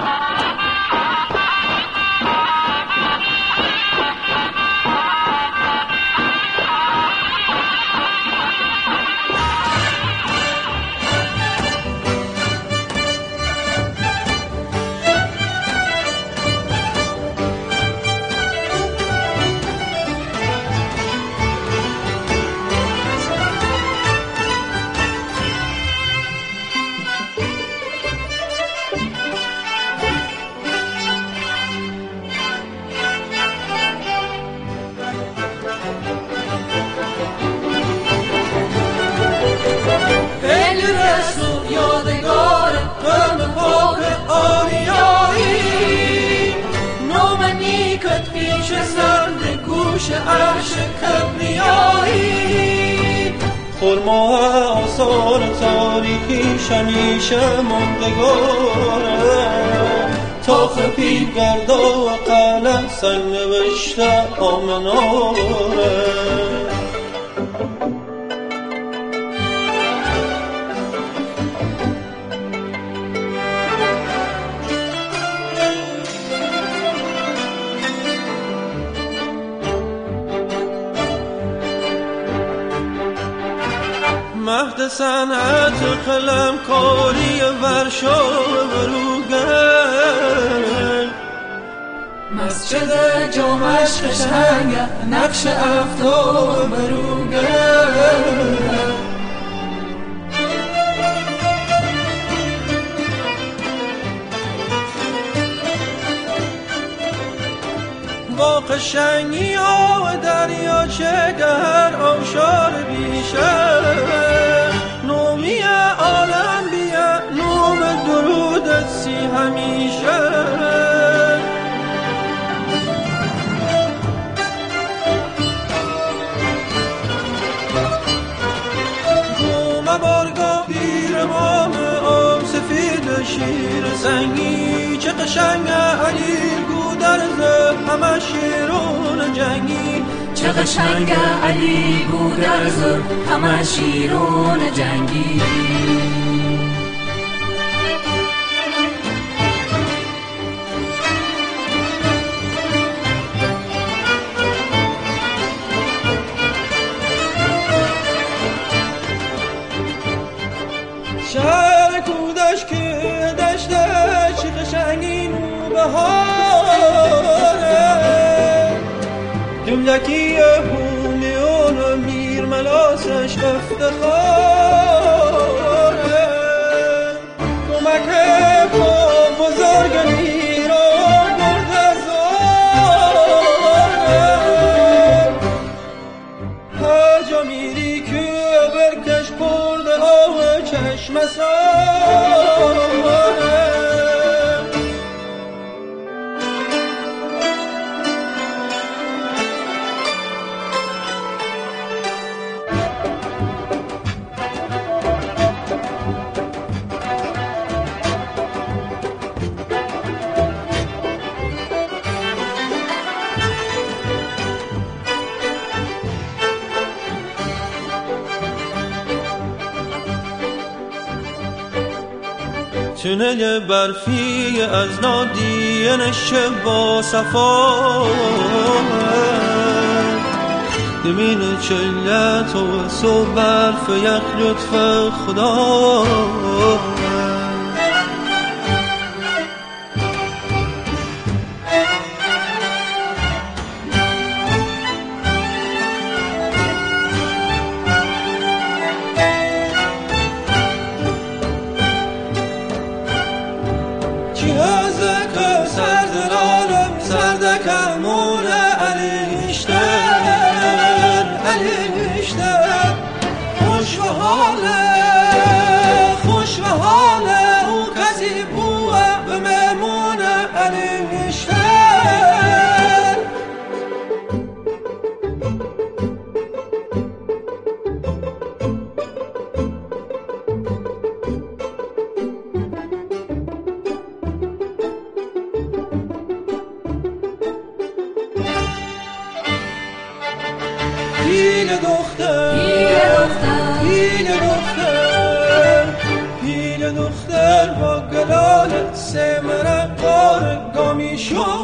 Ah! گوش عرش کبریایی خورما آثار تاریخی شمیشه مندگاره تا خفی گردا و قلم سنگ نوشته آمناره. مهد صنعت قلم کاری ورشا بروگر مسجد جامعش قشنگ نقش افتار بروگر با قشنگی ها دریا چه گر آشار بیشه شیر سنگی چه قشنگ علی گودرز همه شیرون جنگی. چه قشنگ علی گودرز همه شیرون جنگی. جملکی هومیون و میر ملاسش افتخاره تونل برفی از نادینش با صفا. دمین چلت و سو برف یخ لطف خدا. پیر دختر پیر دختر پیر دختر پیر دختر با گلال سمره قار گامی شد